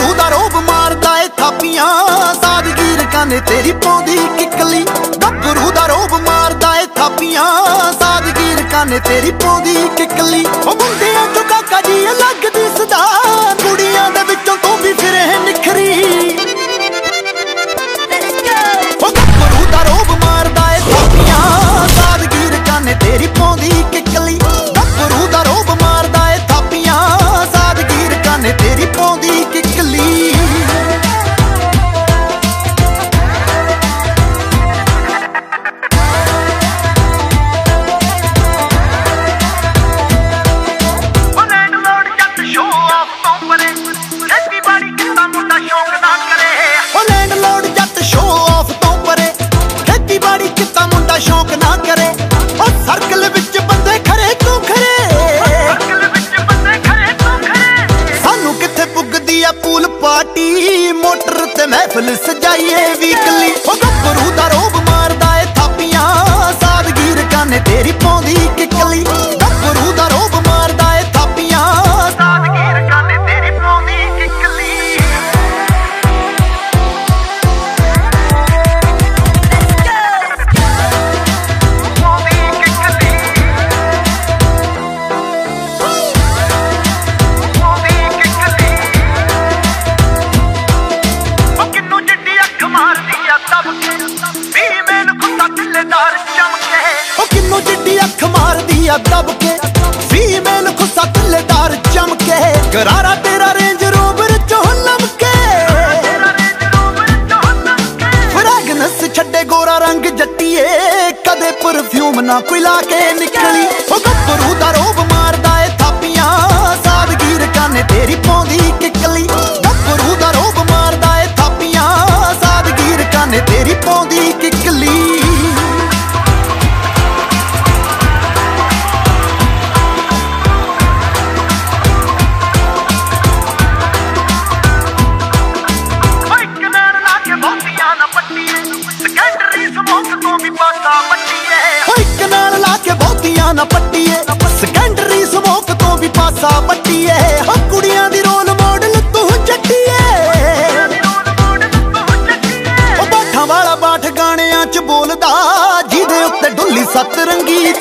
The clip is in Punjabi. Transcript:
ਰੂ ਦਾ ਰੋਬ ਮਾਰਦਾ ਏ ਥਾਪੀਆਂ। ਸਾਦਗੀ ਰਕਾਨੇ ਤੇਰੀ ਪੌਂਦੀ ਕਿਕਲੀ। ਗੱਭਰੂ ਦਾ ਰੋਬ ਮਾਰਦਾ ਏ ਥਾਪੀਆਂ। ਸਾਦਗੀ ਰਕਾਨੇ ਤੇਰੀ ਪੌਂਦੀ ਕਿਕਲੀ। ਉਹ ਮੁੰਡਿਆਂ ਪੂਲ ਪਾਰਟੀ, ਮੋਟਰ ਤੇ ਮਹਿਫਲ ਸਜਾਈਏ ਵੀਕਲੀ ਉਹ ਗੱਭਰੂ ਦਾ ਰੋਬ ਮਾਰਦਾ ਏ ਥਾਪੀਆਂ, ਸਾਦਗੀਰ ਕਾਨੇ ਤੇਰੀ ਪਾਉਂਦੀ ਆ ਤਬ ਕੇ। ਵੀ ਮੈਨੂੰ ਖੁੱਤਾ ਢਿੱਲੇਦਾਰ ਚਮਕੇ। ਉਹ ਕਿੰਨੂ ਜਿੱਡੀ ਅੱਖ ਮਾਰਦੀ ਆ ਦਬ ਕੇ। ਫੀਮੇਲ ਖੁੱਸਾ ਥੱਲੇਦਾਰ ਚਮਕੇ। ਕਰਾਰਾ ਤੇਰਾ ਰੇਂਜ ਰੋਵਰ ਚੋਂ ਲਮਕੇ। ਫ੍ਰੈਗਨੈਂਸ ਛੱਡੇ ਗੋਰਾ ਰੰਗ ਜੱਟੀਏ। ਕਦੇ ਪਰਫਿਊਮ ਨਾ ਕੋਈ ਲਾ ਕੇ ਨਿਕਲੀ। ਉਹ ਗੱਭਰੂ ਦਾ ਰੋਬ ਮਾਰਦਾ ਏ ਥਾਪੀਆਂ। ਸਾਦਗੀਰ ਕਾਨੇ ਤੇਰੀ ਪਾਉਂਦੀ ਸੈਕੰਡਰੀ ਤੋਂ ਵੀ ਪਾਸਾ ਪੱਟੀਏ ਓ ਇੱਕ ਨਾਲ ਲਾ ਕੇ ਬਹੁਤੀਆਂ ਨਾ ਪੱਟੀਏ। ਸੈਕੰਡਰੀ ਸਮੋਕ ਤੋਂ ਵੀ ਪਾਸਾ ਪੱਟੀਏ। ਹੋ ਕੁੜੀਆਂ ਦੀ ਰੋਲ ਮਾਡਲ ਤੂੰ ਜੱਟੀਏ ਰੋਡ ਬਾਠਾਂ ਵਾਲਾ ਬਾਠ ਗਾਣਿਆਂ 'ਚ ਬੋਲਦਾ, ਜਿਹਦੇ ਉੱਤੇ ਡੁੱਲੀ ਸੱਤ ਰੰਗੀ